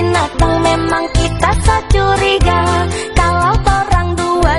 binatang memang kita securiga Kalau orang dua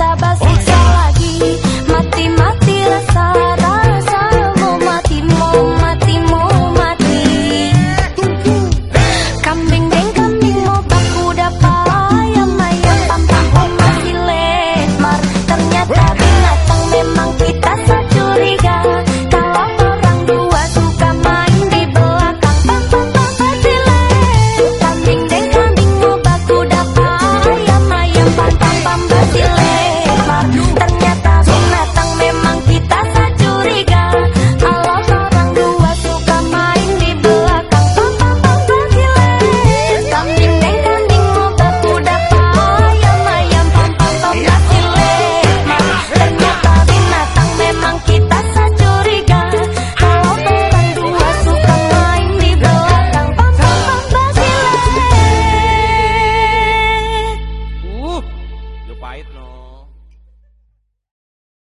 basa basa.